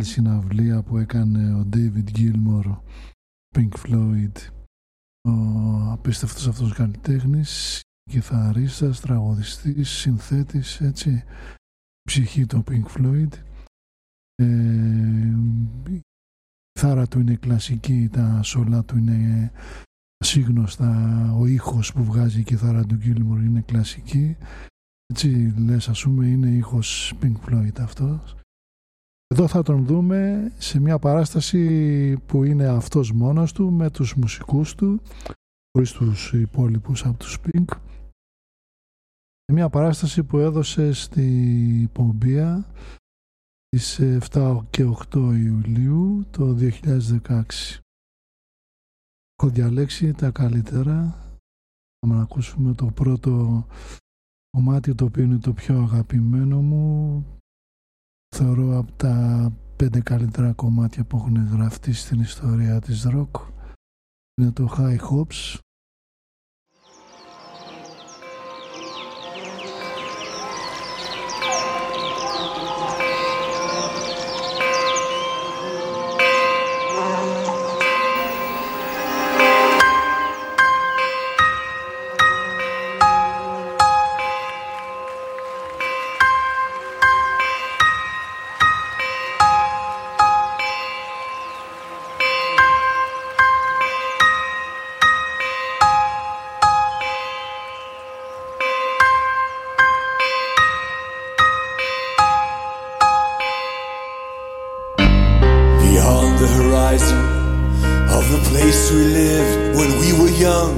συναυλία που έκανε ο David Gilmour, Pink Floyd, ο απίστευτος αυτός καλλιτέχνης, κιθαρίστας, τραγουδιστής, συνθέτης, έτσι, ψυχή του Pink Floyd. Ε, η θάρα του είναι κλασική, τα σόλα του είναι σύγνωστα, ο ήχος που βγάζει η κιθάρα του Gilmour είναι κλασική. Έτσι λες ας πούμε είναι ήχος Pink Floyd αυτός. Εδώ θα τον δούμε σε μια παράσταση που είναι αυτός μόνος του με τους μουσικούς του χωρίς τους υπόλοιπους από τους Pink. Μια παράσταση που έδωσε στη Πομπία στις 7 και 8 Ιουλίου το 2016 έχω διαλέξει τα καλύτερα. Θα ακούσουμε το πρώτο κομμάτι το οποίο είναι το πιο αγαπημένο μου θεωρώ από τα πέντε καλύτερα κομμάτια που έχουν γραφτεί στην ιστορία της ροκ είναι το High Hopes Beyond the horizon of the place we lived when we were young.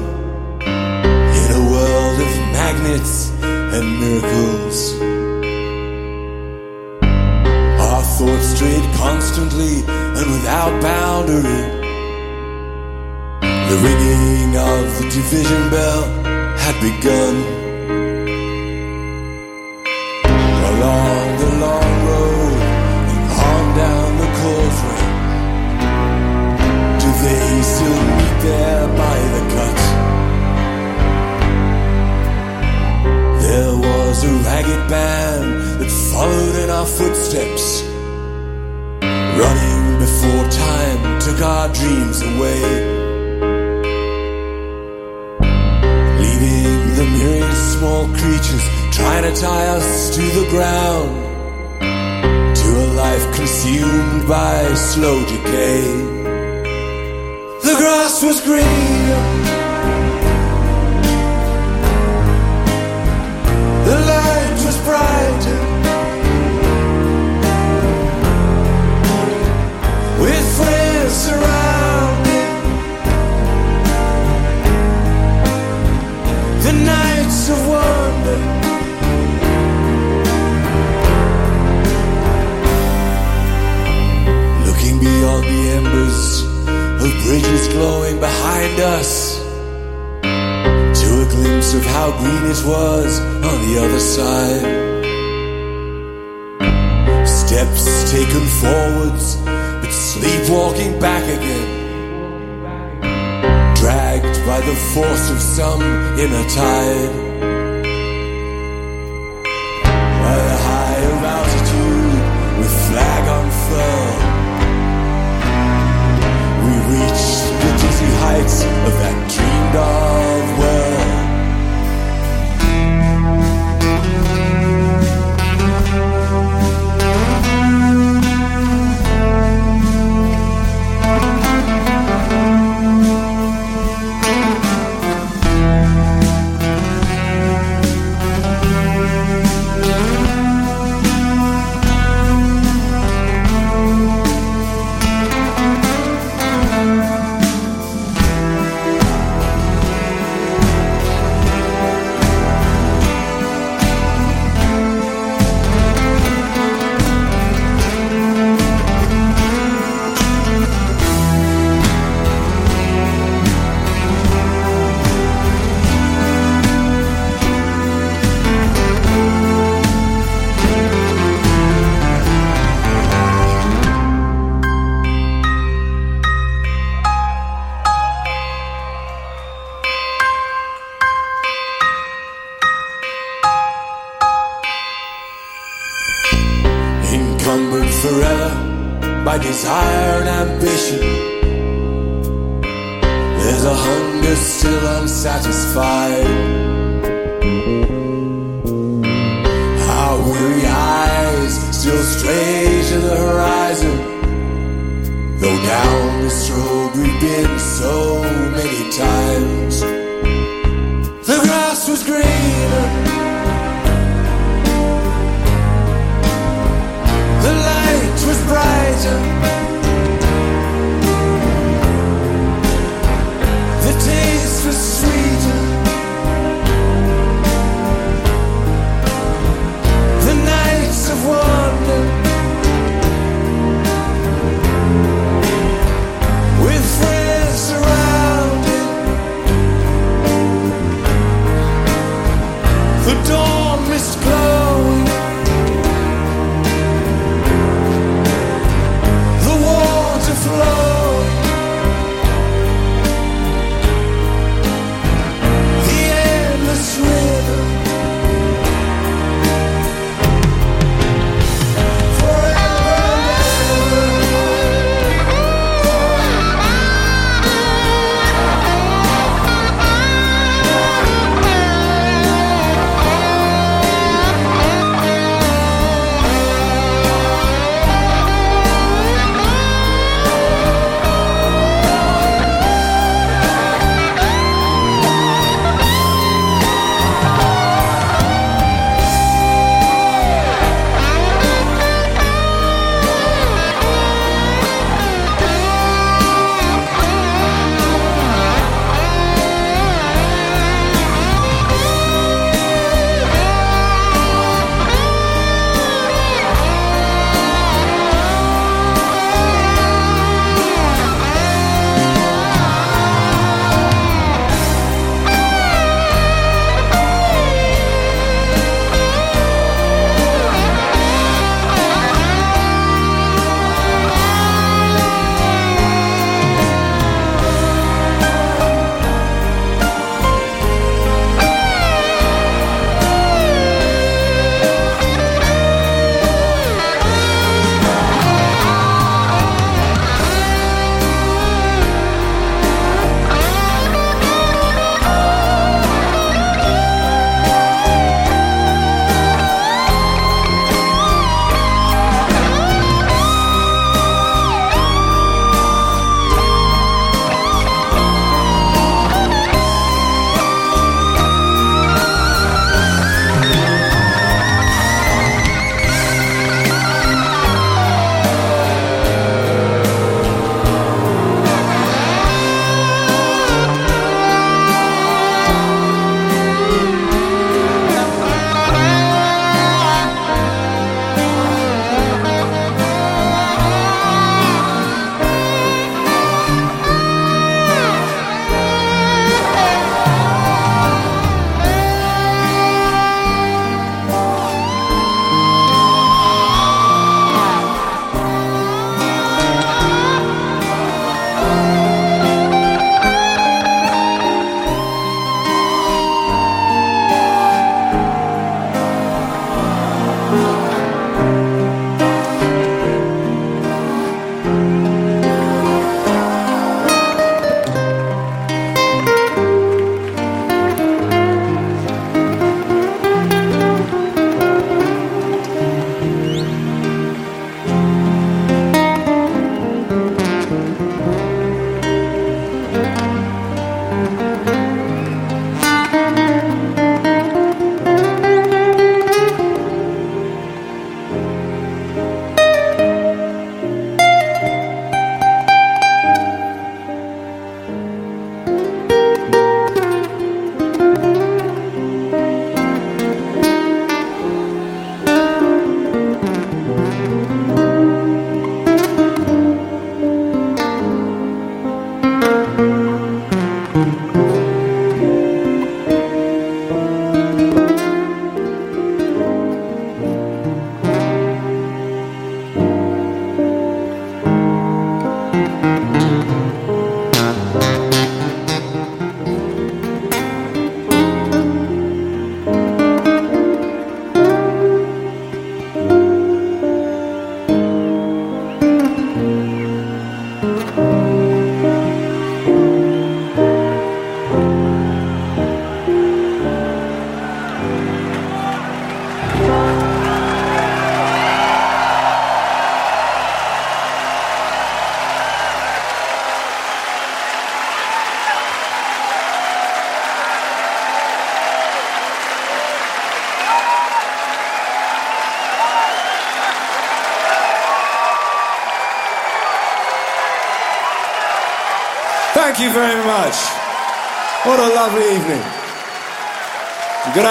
In a world of magnets and miracles. Our thoughts strayed constantly and without boundary. The ringing of the division bell had begun. there by the cut. There was a ragged band that followed in our footsteps. Running before time took our dreams away. Leaving the myriad small creatures trying to tie us to the ground. To a life consumed by slow decay the grass was green. The light was bright. With friends around me. The nights of wonder. Looking beyond the embers with bridges glowing behind us. To a glimpse of how green it was on the other side. Steps taken forwards But sleepwalking back again. Dragged by the force of some inner tide.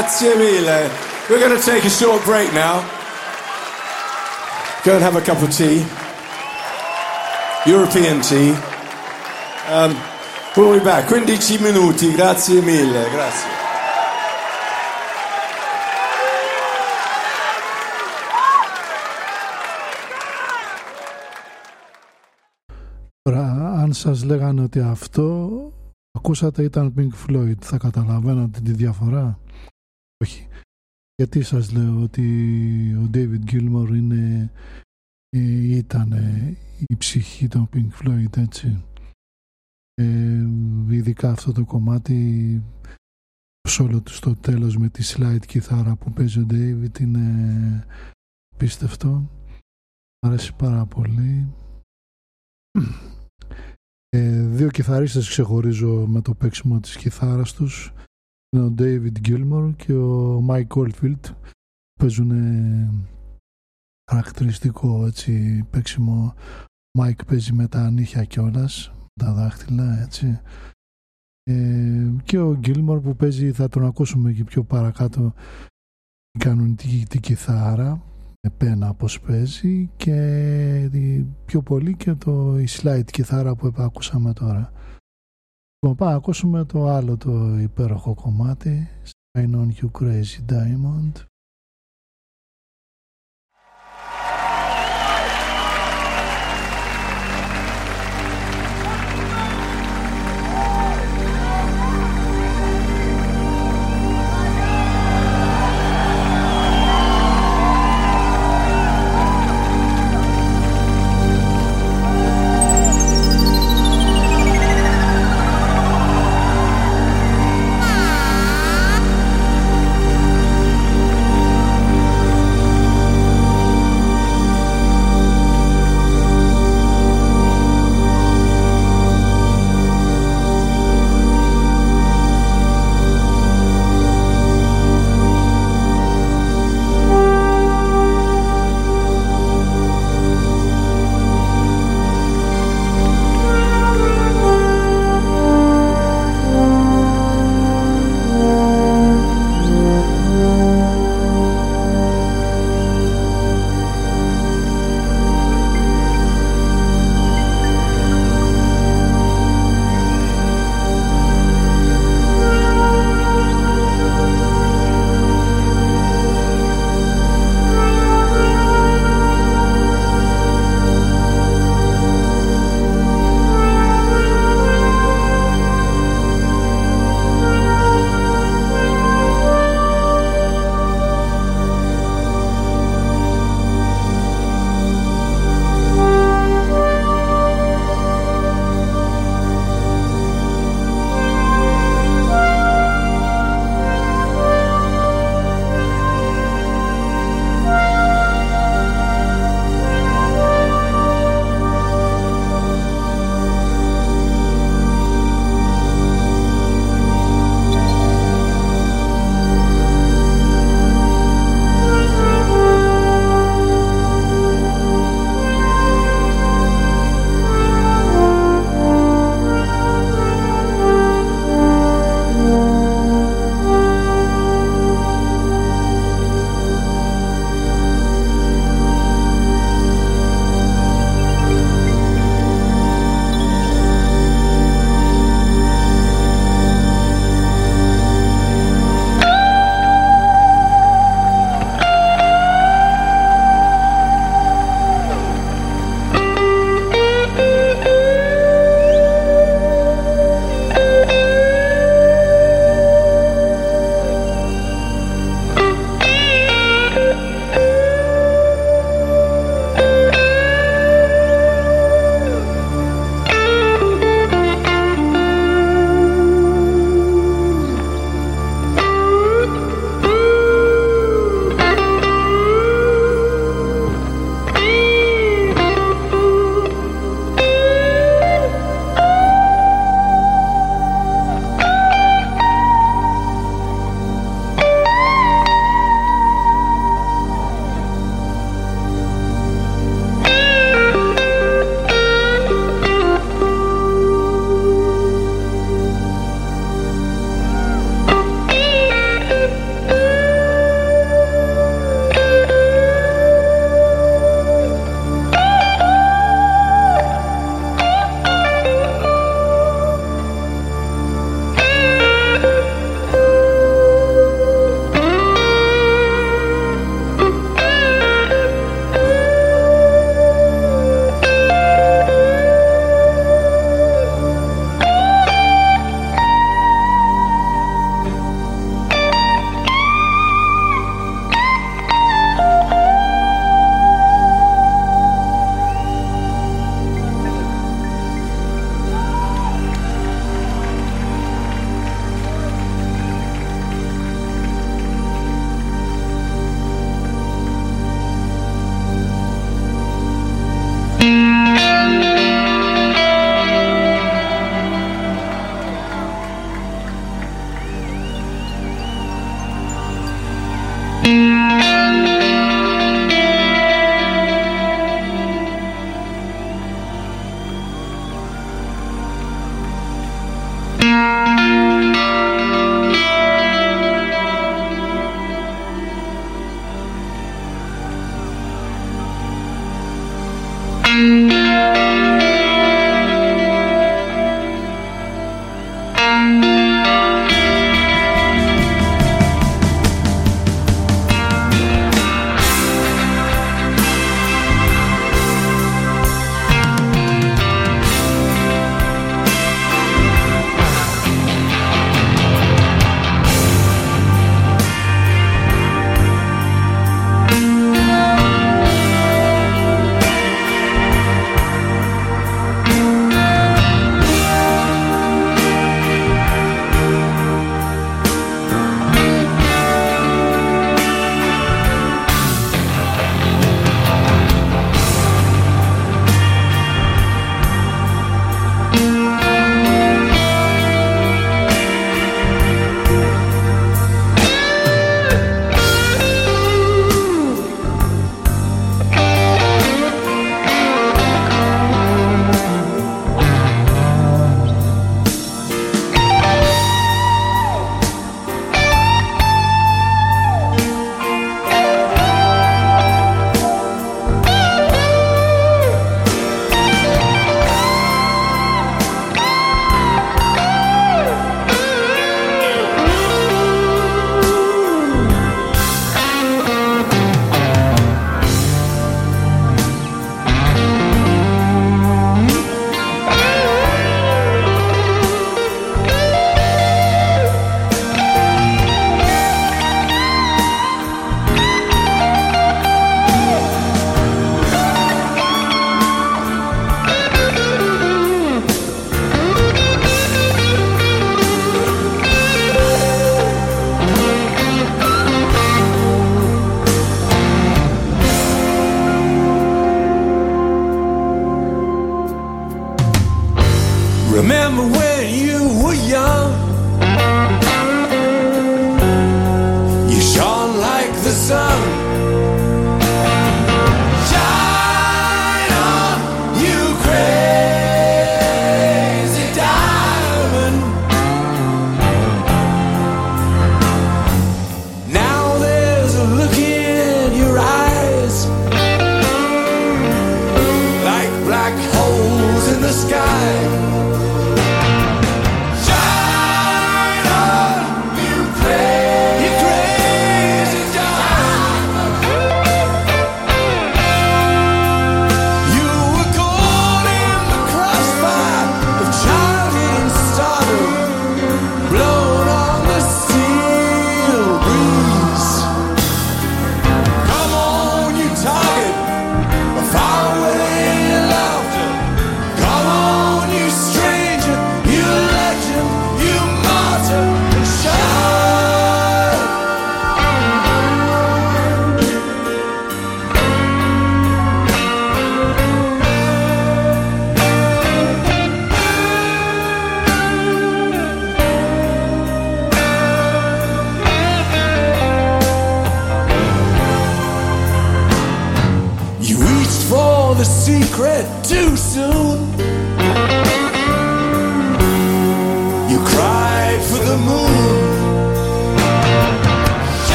Grazie mille. We're going to take a short break now. Go and have a cup of tea. European tea. Um, we'll be back. 15 minuti. Grazie mille. Grazie. Τώρα, αν σας λέγανε ότι αυτό ακούσατε ήταν Pink Floyd, θα καταλαβαίνατε τη διαφορά. Όχι. Γιατί σας λέω ότι ο David Gilmour είναι, ε, ήταν η ψυχή των Pink Floyd, έτσι. Ε, ειδικά αυτό το κομμάτι όλο του στο τέλος με τη slide κιθάρα που παίζει ο David είναι πίστευτο. Μ' αρέσει πάρα πολύ. Ε, δύο κιθαρίστες ξεχωρίζω με το παίξιμο της κιθάρας τους. Είναι ο David Gilmour και ο Mike Oldfield. Παίζουν χαρακτηριστικό έτσι, παίξιμο. Ο Mike παίζει με τα νύχια κιόλας, τα δάχτυλα έτσι. Ε, και ο Gilmour που παίζει, θα τον ακούσουμε και πιο παρακάτω, κανονική τη κιθάρα πένα πως παίζει και πιο πολύ και το η slide κιθάρα που ακούσαμε τώρα. Λοιπόν, πάμε ακούσουμε το άλλο το υπέροχο κομμάτι Sign on you crazy diamond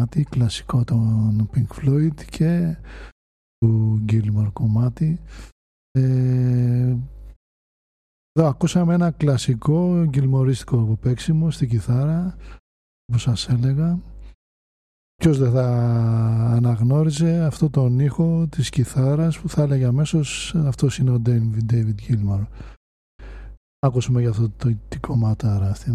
κομμάτι, κλασικό των Pink Floyd και του Gilmore κομμάτι. Ε, εδώ ακούσαμε ένα κλασικό γκυλμορίστικο παίξιμο στη κιθάρα, όπως σας έλεγα. Ποιος δεν θα αναγνώριζε αυτό τον ήχο της κιθάρας που θα έλεγε αμέσως αυτός είναι ο David, David Gilmore. Ακούσουμε για αυτό το, το, κομμάτι αυτή,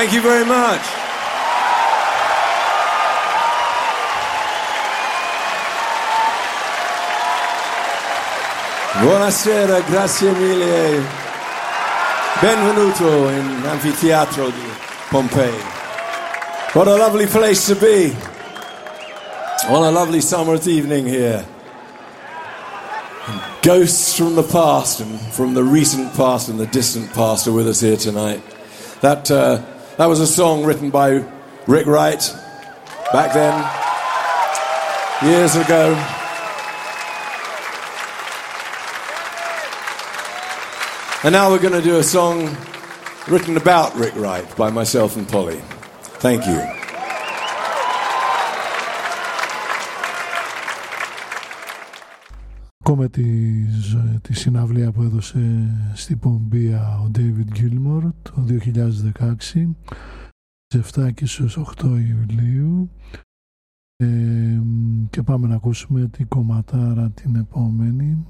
Thank you very much. Buonasera, grazie mille. Benvenuto in Anfiteatro di Pompeii. What a lovely place to be. What a lovely summer's evening here. Ghosts from the past and from the recent past and the distant past are with us here tonight. That, uh, that was a song written by Rick Wright back then, years ago. And now we're going to do a song written about Rick Wright by myself and Polly. Thank you. Ακόμα τη, τη συναυλία που έδωσε στην Πομπία ο David Gilmore το 2016 στις 7 και στις 8 Ιουλίου. Ε, και πάμε να ακούσουμε την κομματάρα την επόμενη.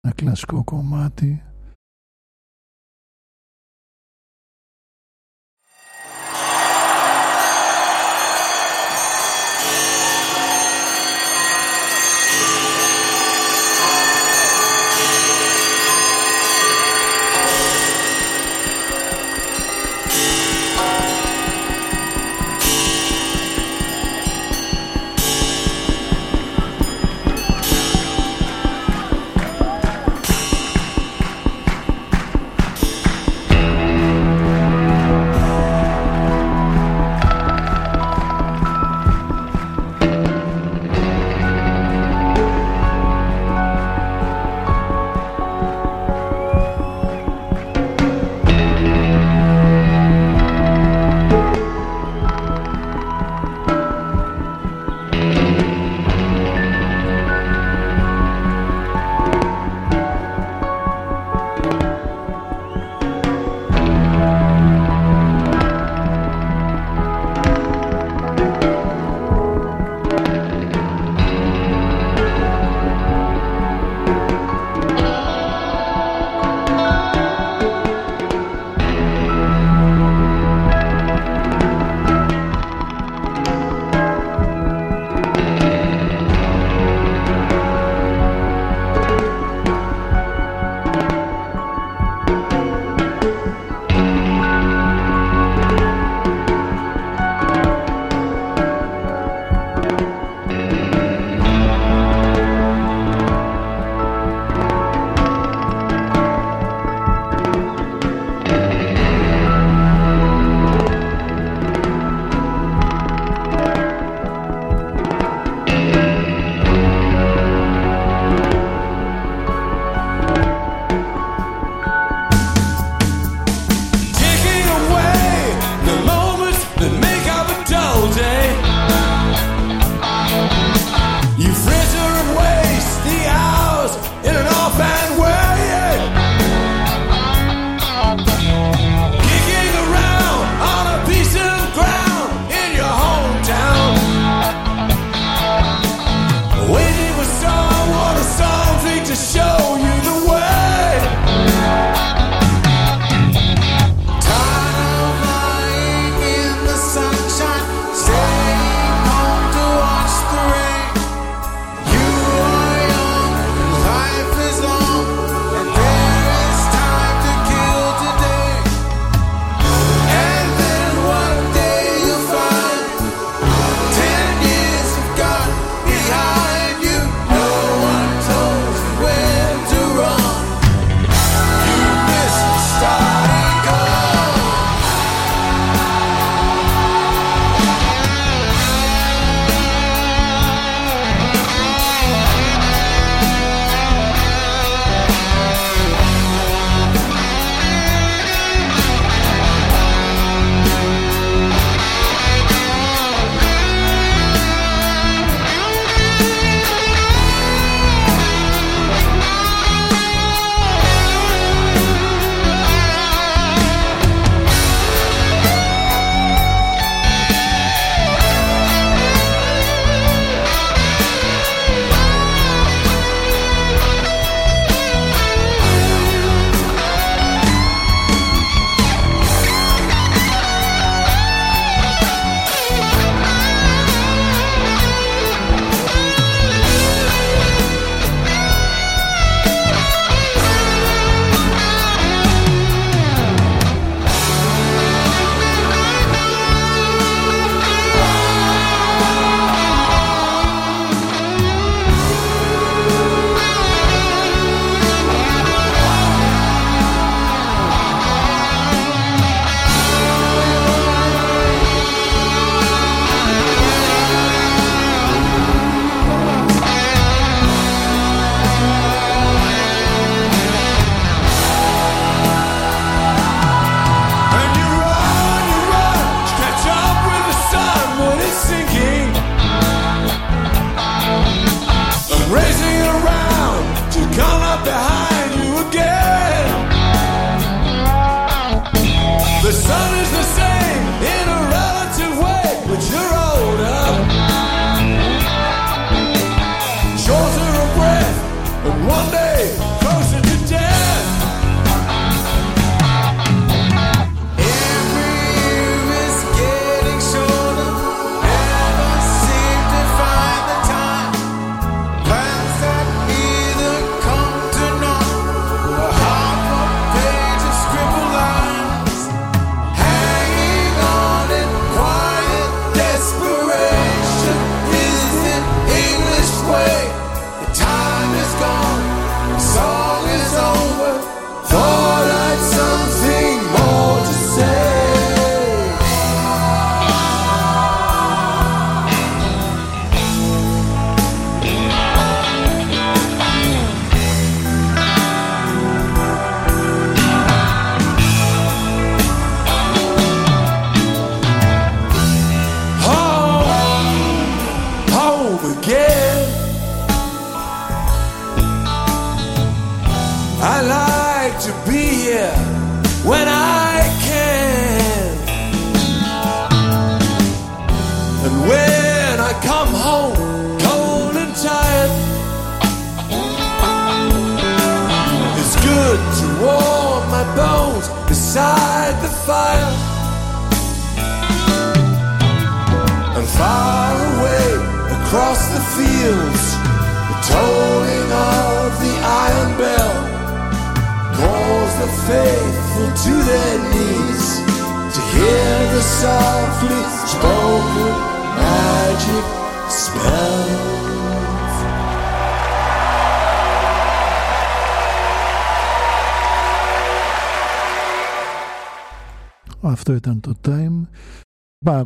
Ένα κλασικό κομμάτι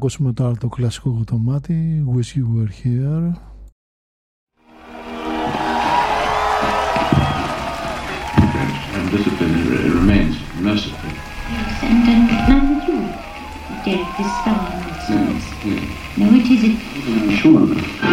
ακούσουμε τώρα το κλασικό κομμάτι Wish You Were Here And discipline remains merciful. Yes, and then none you did this song. Yes, yes. Now, which is it? I'm sure.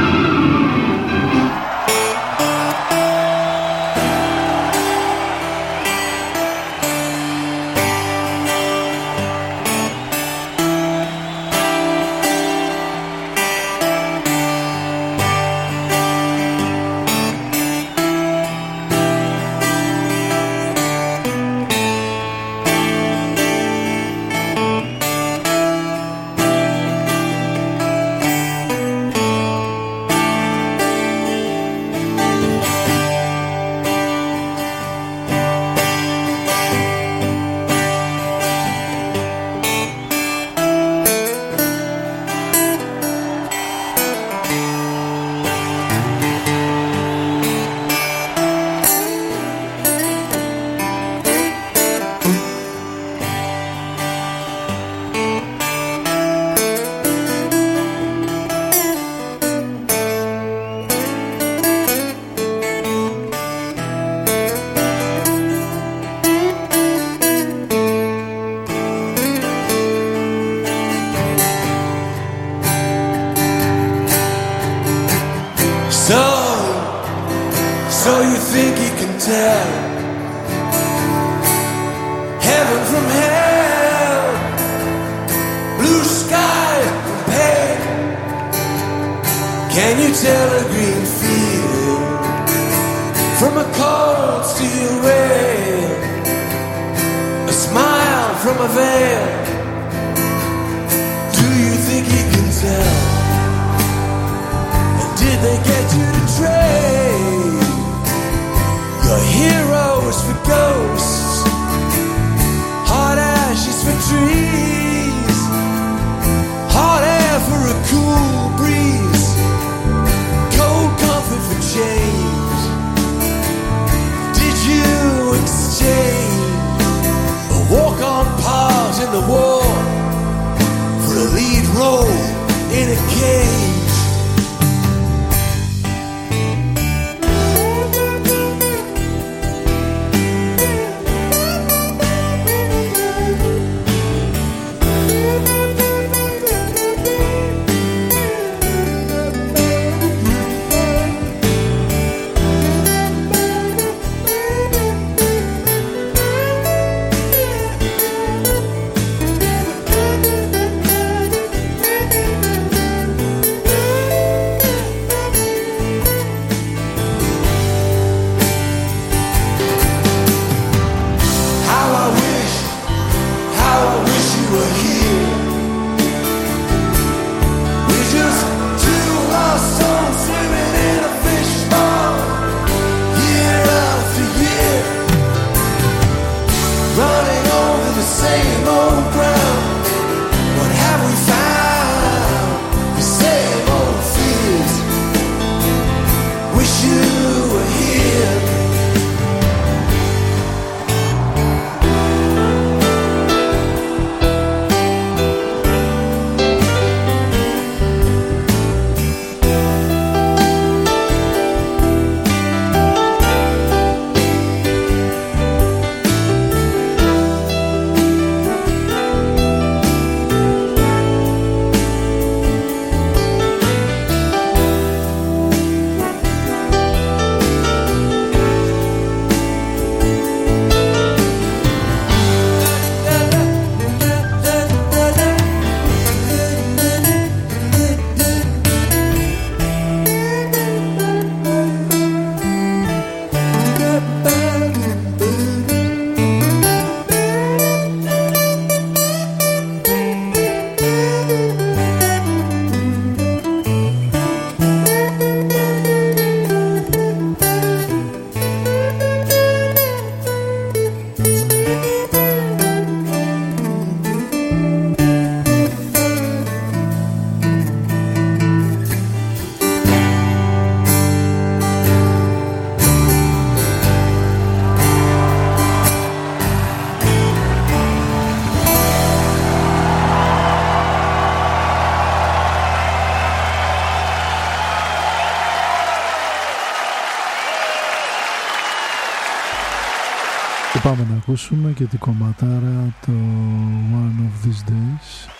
Yeah. Ακούσουμε και την κομματάρα το One of These Days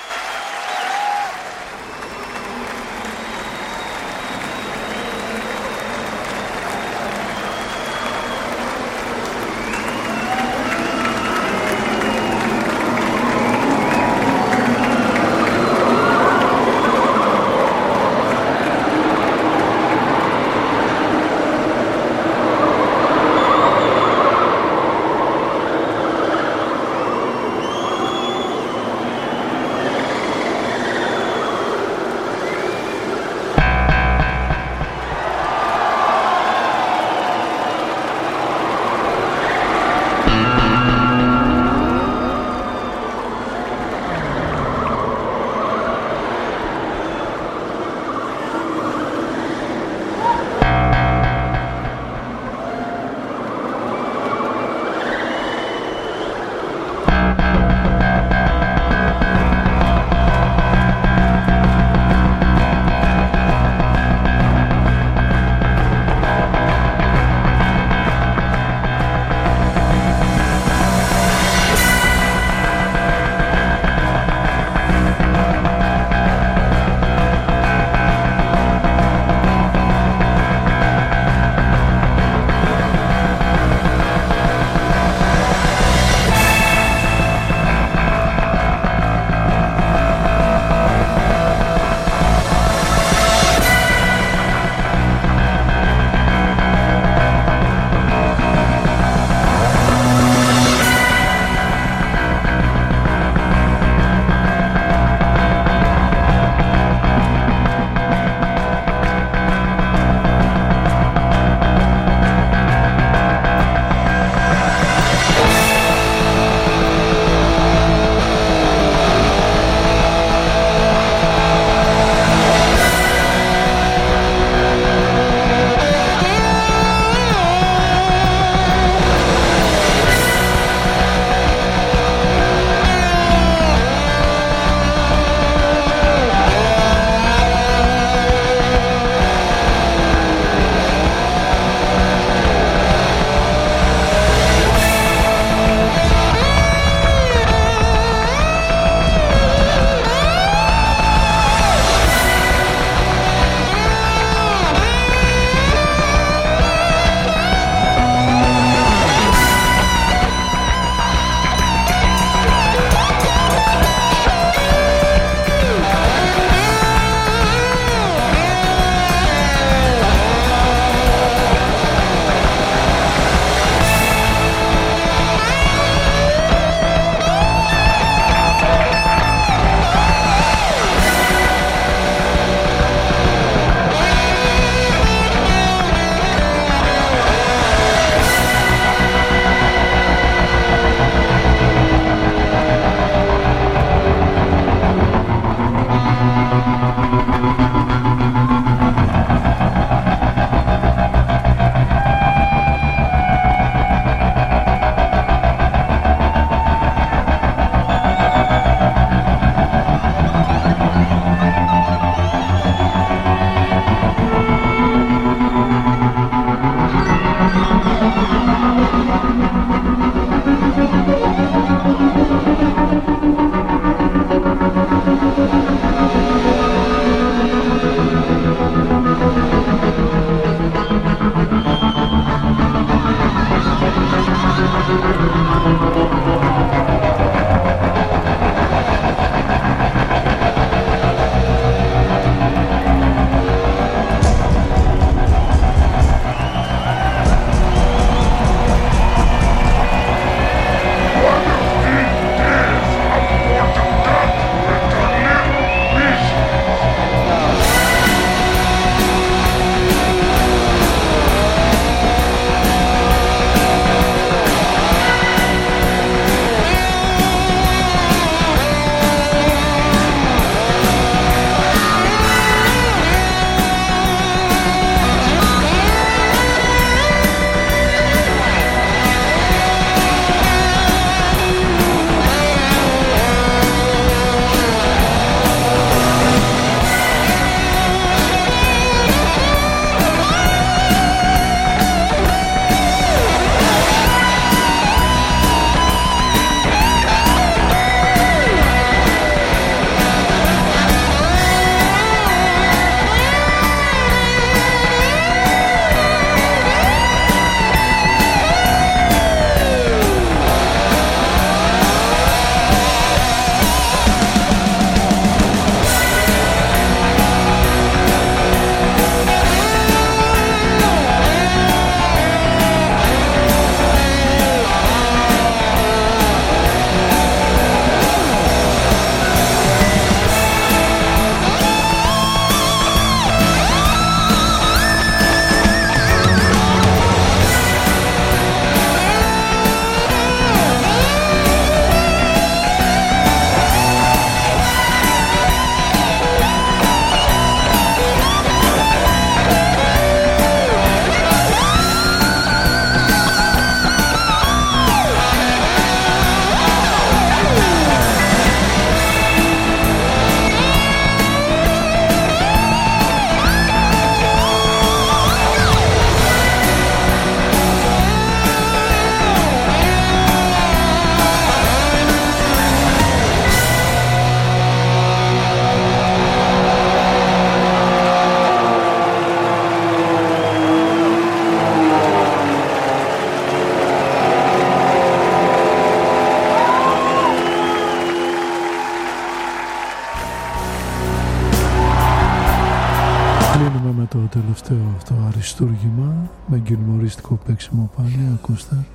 τελευταίο αυτό αριστούργημα με γκυλμοριστικό παίξιμο πάλι, ακούστε.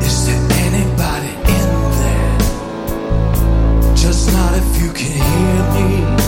Is there anybody in there? Just not if you can hear me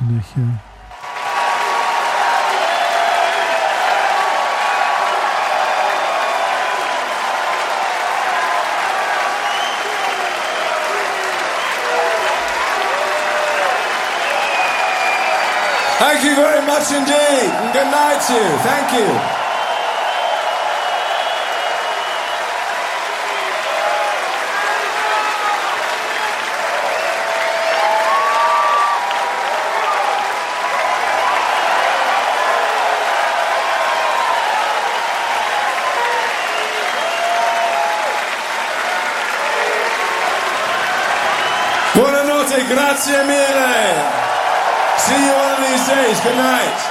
Hier. Thank you very much indeed, and good night to you. Thank you. Grazie mille. See you of these days. Good night.